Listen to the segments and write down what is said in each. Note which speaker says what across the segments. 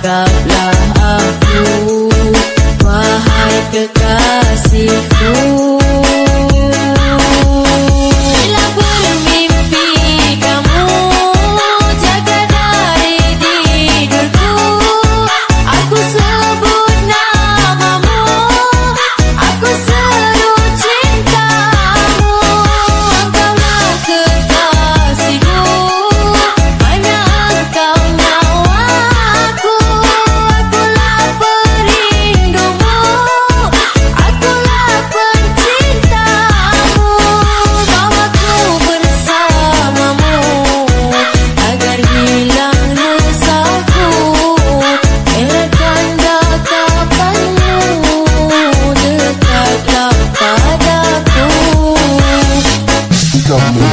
Speaker 1: about love.
Speaker 2: Kerana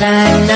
Speaker 1: 来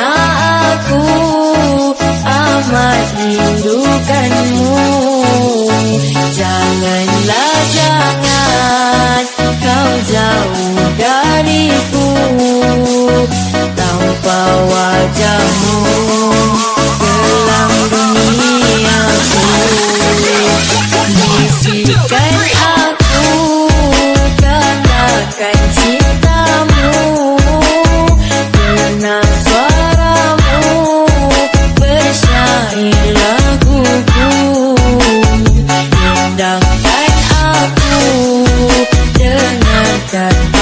Speaker 1: Come